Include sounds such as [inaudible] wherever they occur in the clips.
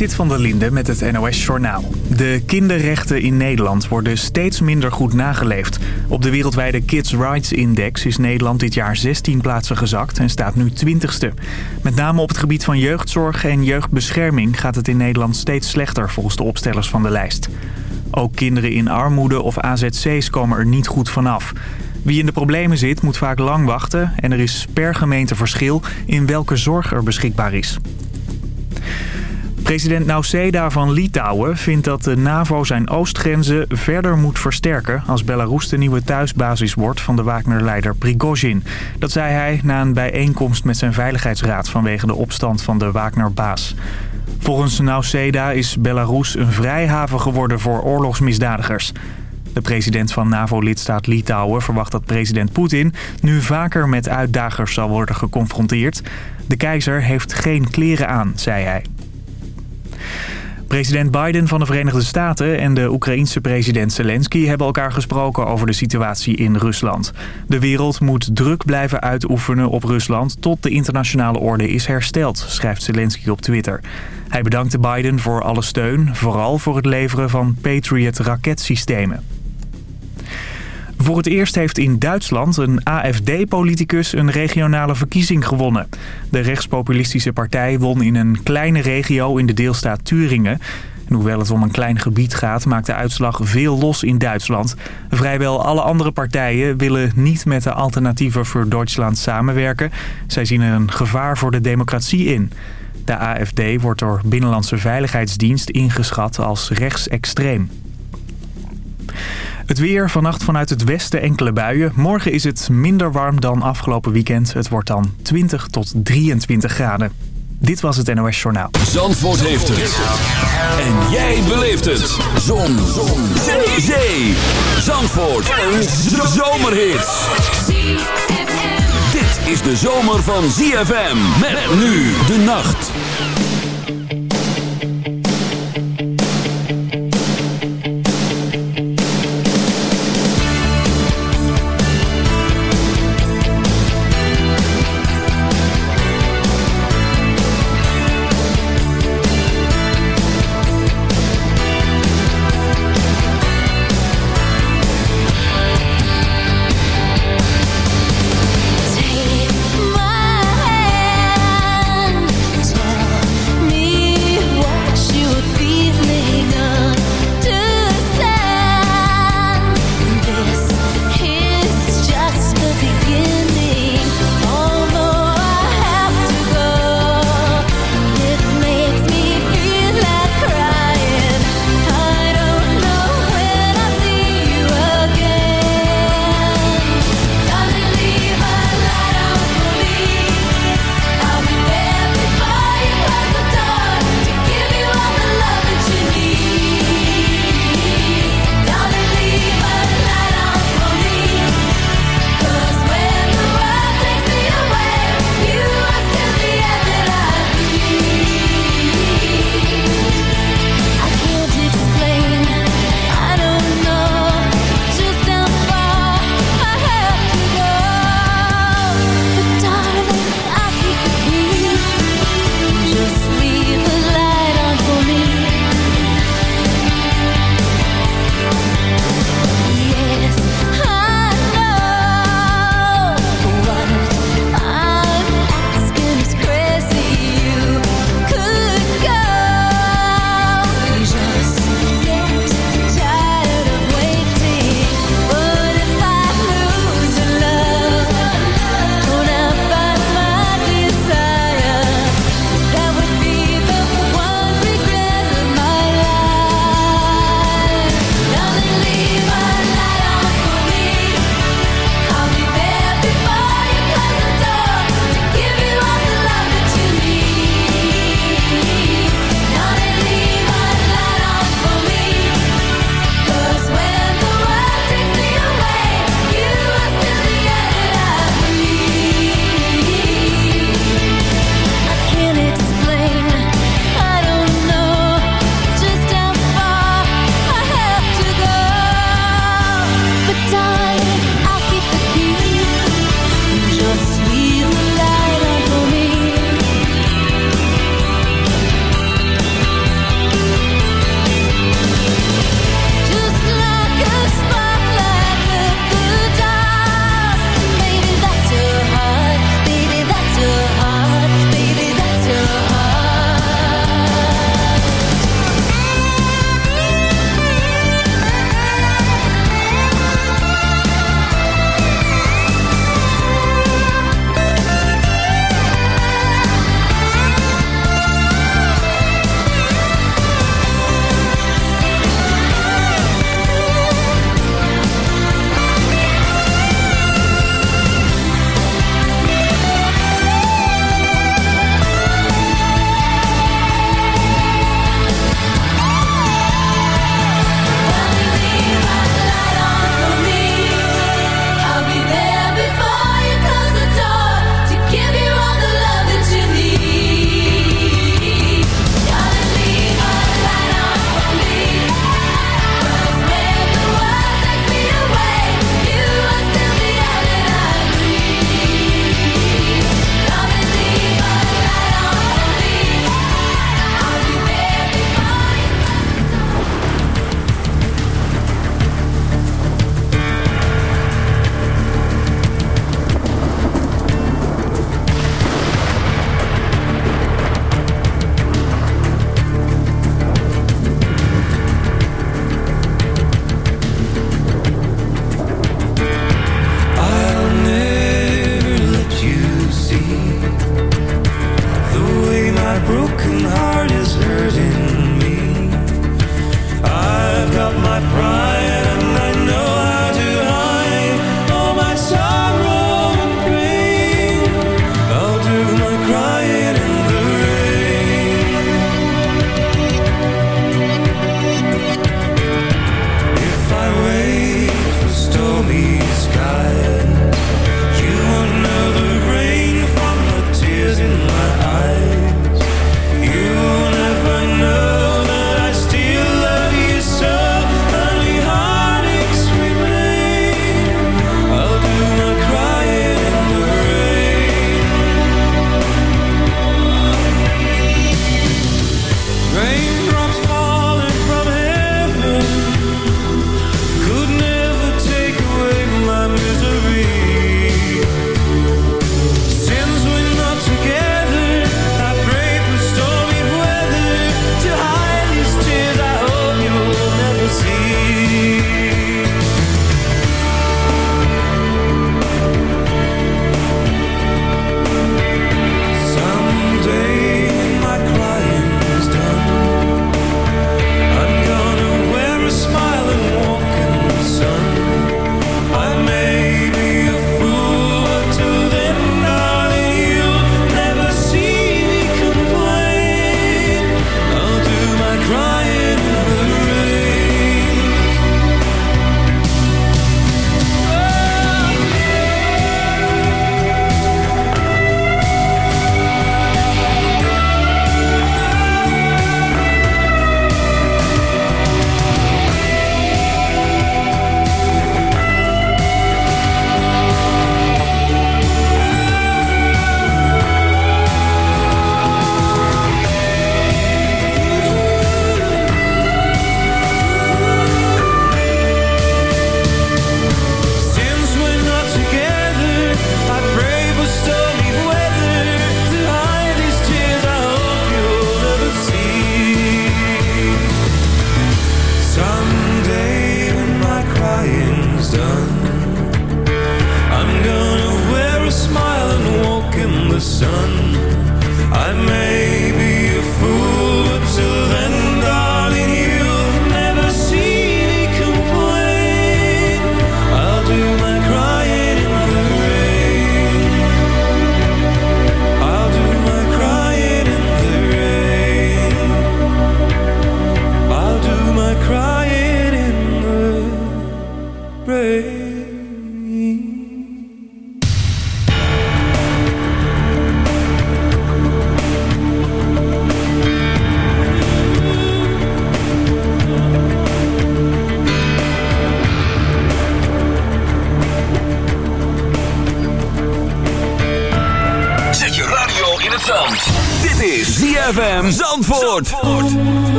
Zit van der Linde met het NOS-journaal. De kinderrechten in Nederland worden steeds minder goed nageleefd. Op de wereldwijde Kids Rights Index is Nederland dit jaar 16 plaatsen gezakt en staat nu 20ste. Met name op het gebied van jeugdzorg en jeugdbescherming gaat het in Nederland steeds slechter volgens de opstellers van de lijst. Ook kinderen in armoede of AZC's komen er niet goed vanaf. Wie in de problemen zit moet vaak lang wachten en er is per gemeente verschil in welke zorg er beschikbaar is. President Nauseda van Litouwen vindt dat de NAVO zijn oostgrenzen verder moet versterken... als Belarus de nieuwe thuisbasis wordt van de Wagner-leider Prigozhin. Dat zei hij na een bijeenkomst met zijn veiligheidsraad vanwege de opstand van de Wagner-baas. Volgens Nauseda is Belarus een vrijhaven geworden voor oorlogsmisdadigers. De president van NAVO-lidstaat Litouwen verwacht dat president Poetin nu vaker met uitdagers zal worden geconfronteerd. De keizer heeft geen kleren aan, zei hij. President Biden van de Verenigde Staten en de Oekraïense president Zelensky hebben elkaar gesproken over de situatie in Rusland. De wereld moet druk blijven uitoefenen op Rusland tot de internationale orde is hersteld, schrijft Zelensky op Twitter. Hij bedankte Biden voor alle steun, vooral voor het leveren van Patriot raketsystemen. Voor het eerst heeft in Duitsland een AFD-politicus een regionale verkiezing gewonnen. De rechtspopulistische partij won in een kleine regio in de deelstaat Turingen. En hoewel het om een klein gebied gaat, maakt de uitslag veel los in Duitsland. Vrijwel alle andere partijen willen niet met de alternatieven voor Duitsland samenwerken. Zij zien er een gevaar voor de democratie in. De AFD wordt door Binnenlandse Veiligheidsdienst ingeschat als rechtsextreem. Het weer, vannacht vanuit het westen enkele buien. Morgen is het minder warm dan afgelopen weekend. Het wordt dan 20 tot 23 graden. Dit was het NOS Journaal. Zandvoort heeft het. En jij beleeft het. Zon. Zon. Zee. Zee. Zandvoort. Een zomerhit. Dit is de zomer van ZFM. Met nu de nacht.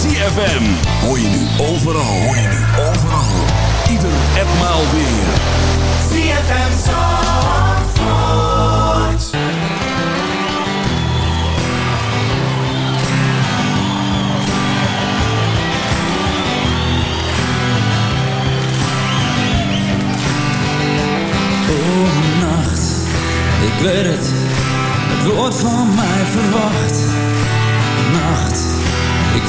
ZFM. Hoor je nu overal. Hoor je nu overal. Ieder etmaal weer. ZFM Zandvoort. Oh, nacht, ik weet het, het wordt van mij verwacht. Nacht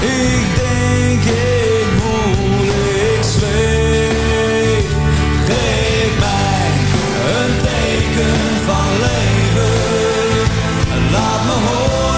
Ik denk, ik voel, ik zweef. Geef mij een teken van leven. Laat me horen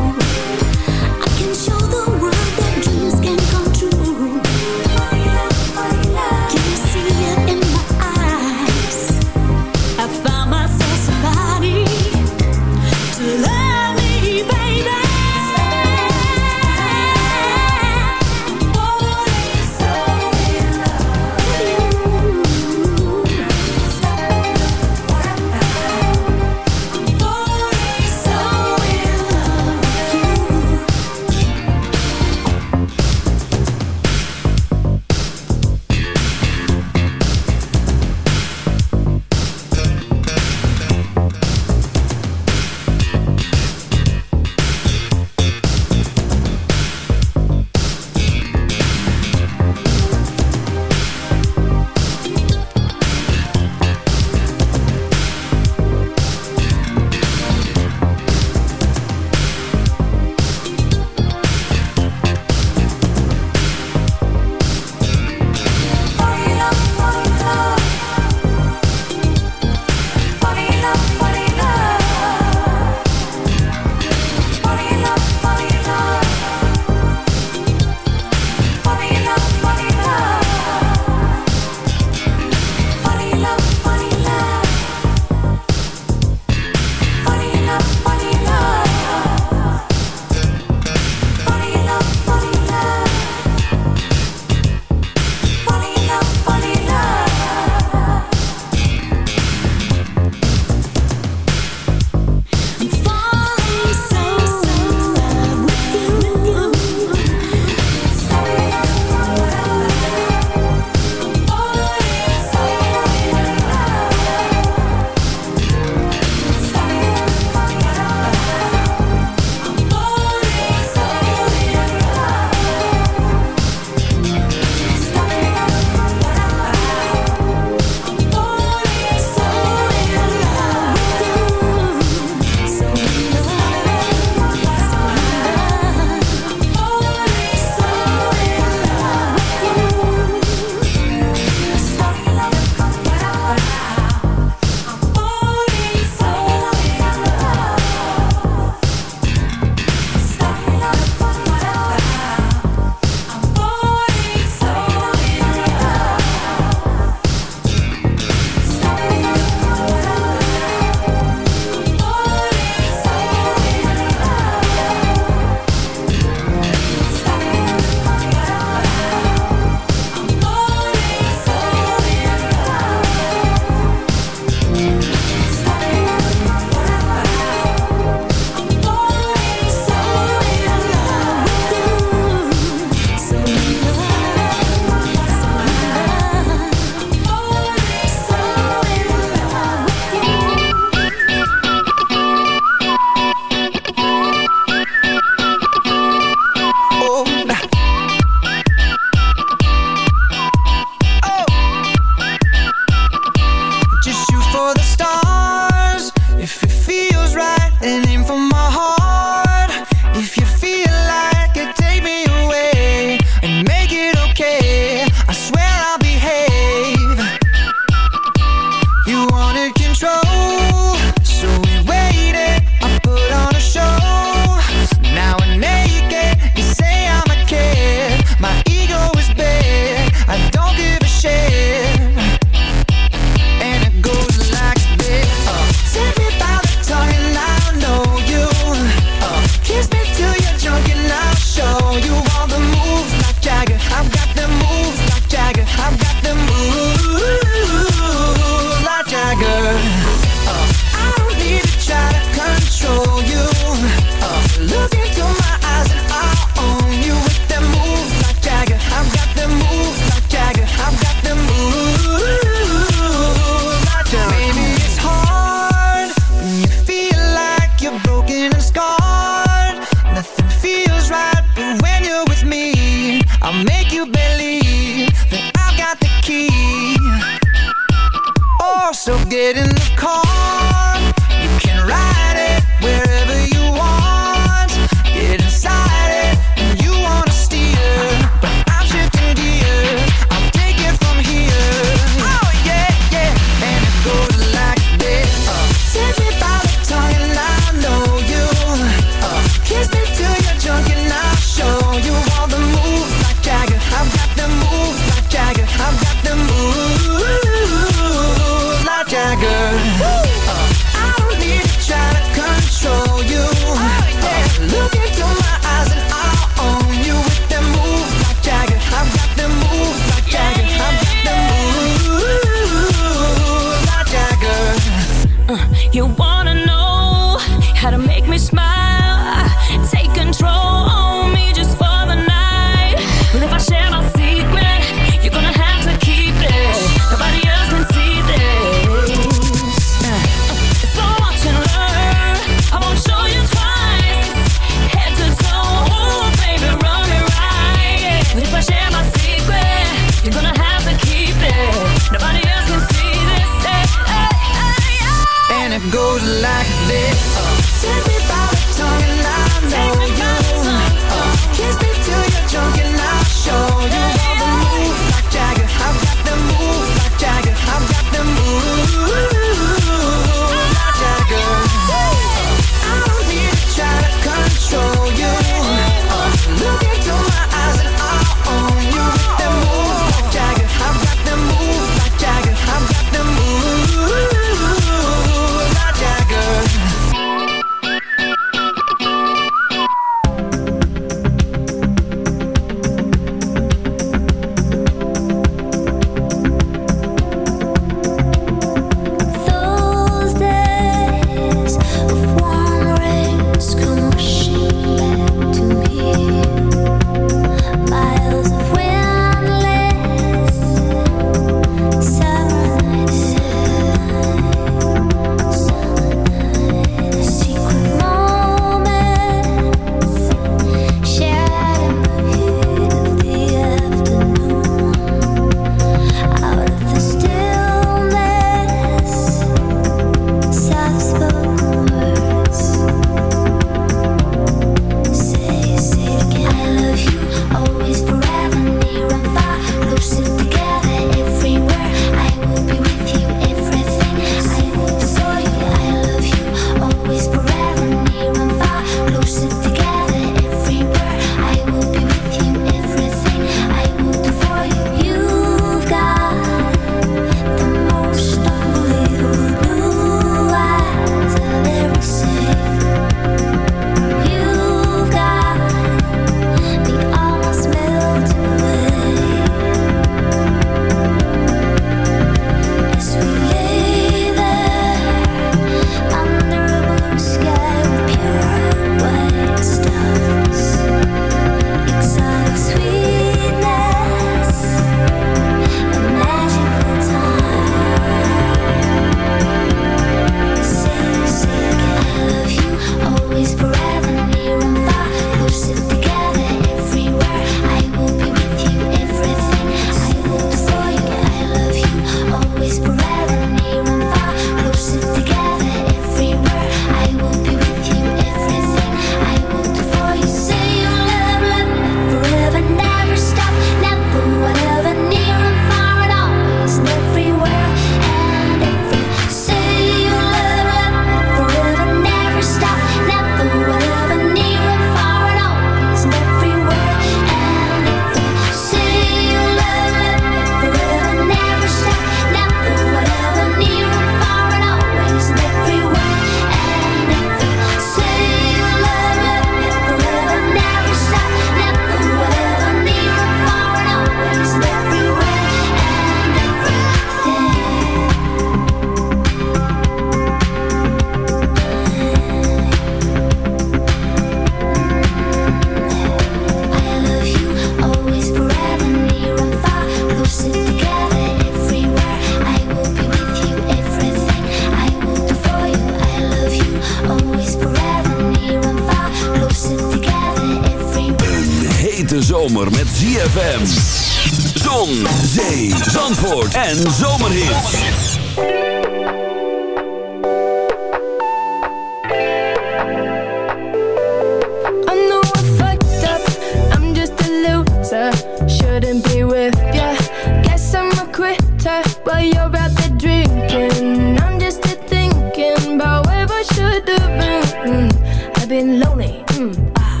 Been lonely. Mm. Ah,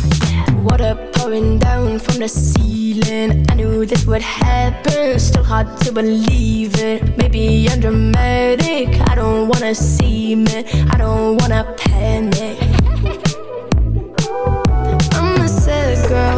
Water pouring down from the ceiling. I knew this would happen. Still hard to believe it. Maybe I'm dramatic. I don't wanna see me. I don't wanna panic. [laughs] I'm a sad girl.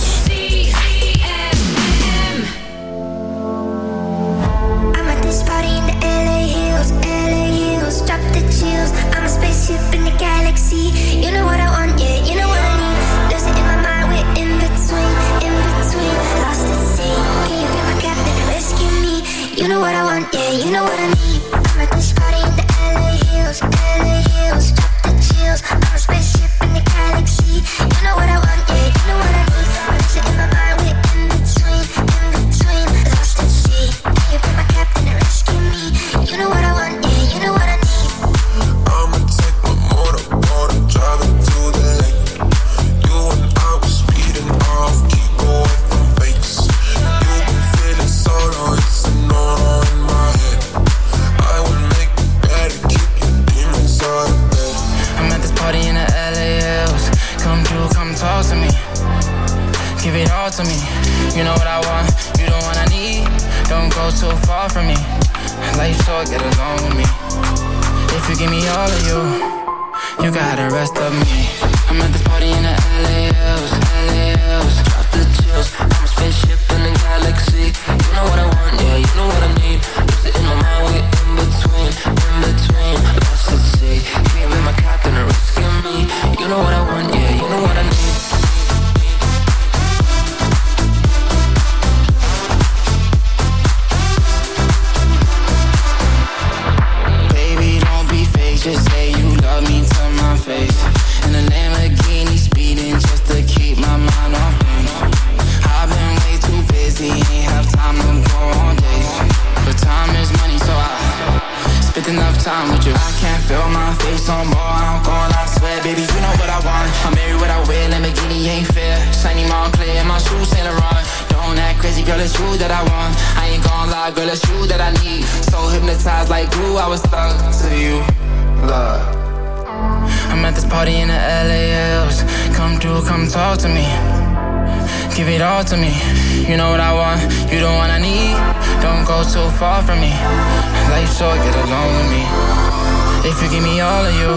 If you give me all of you,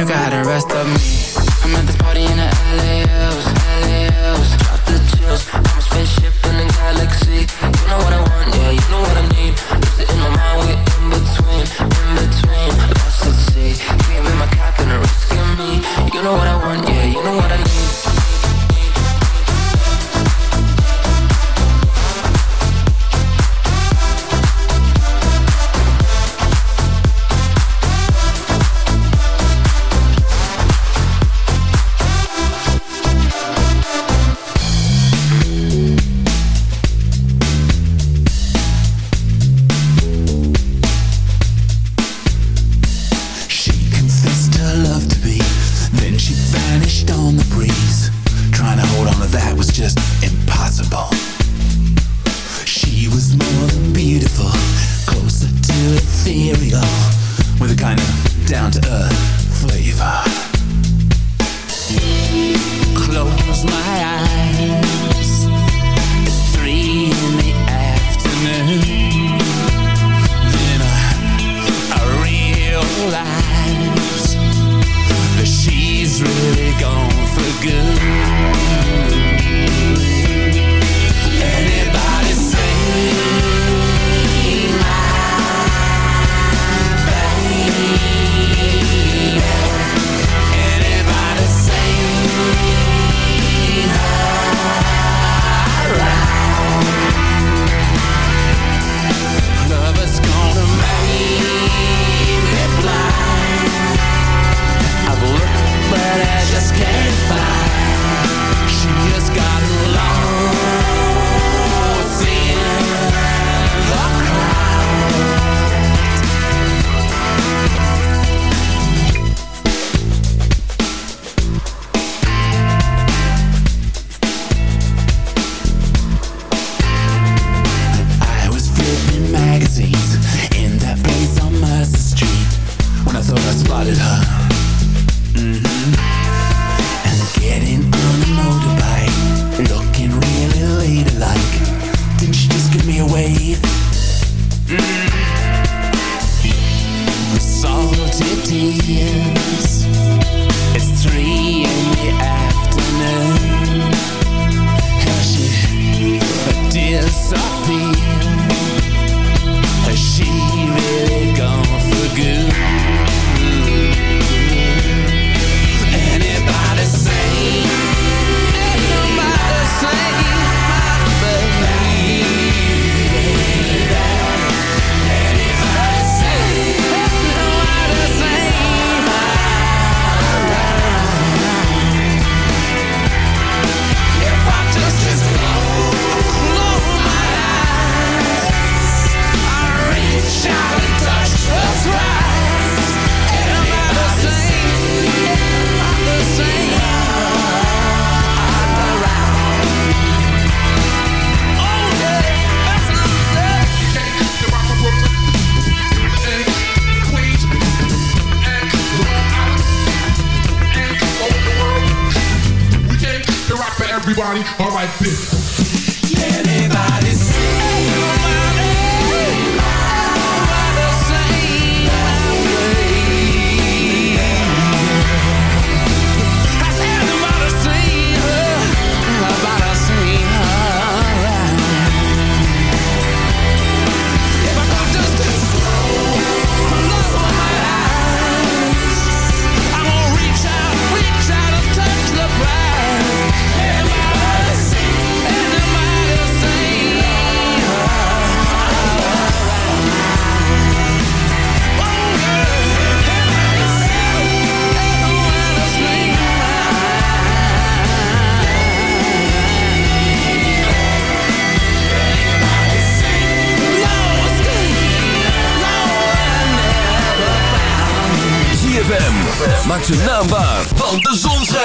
you got the rest of me. I'm at this party in the LAOs, LAOs. Drop the chills, I'm a spaceship in a galaxy. You know what I want, yeah, you know what I need. Lose it in my mind, we're in between, in between. Lost at sea, Came in my cap and risking me. You know what I want, yeah, you know what I need.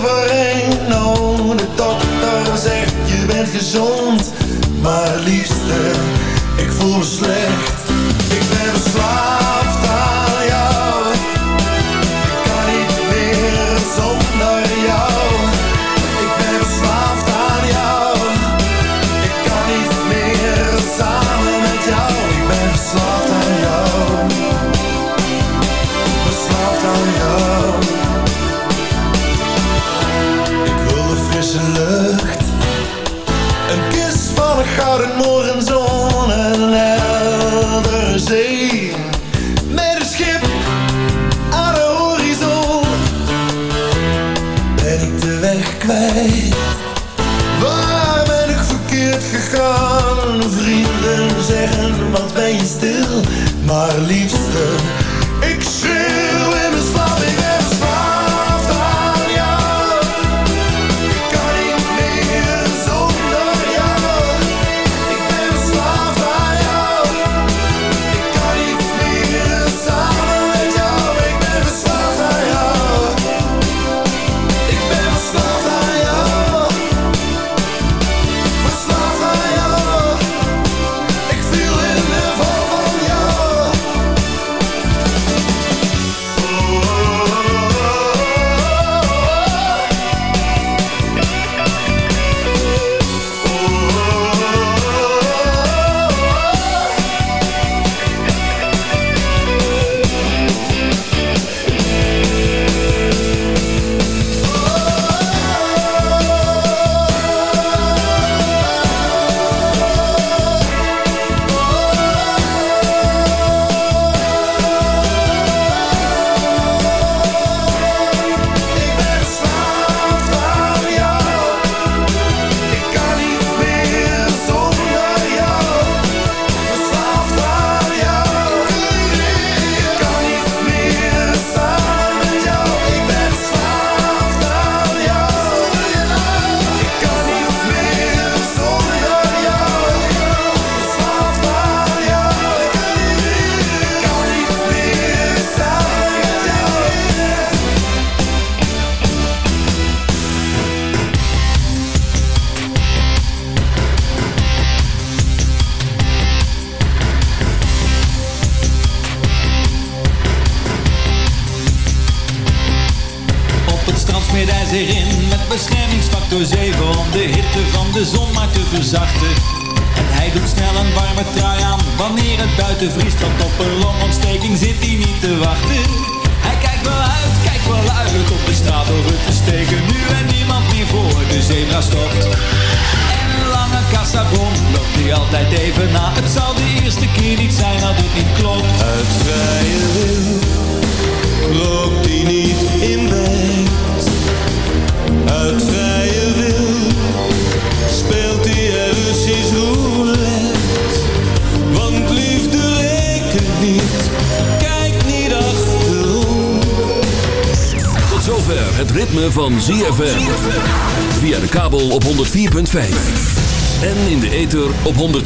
overheen. Nou, de dokter zegt je bent gezond, maar liefste, ik voel me slecht. Ik ben bezwaar. Maar liefste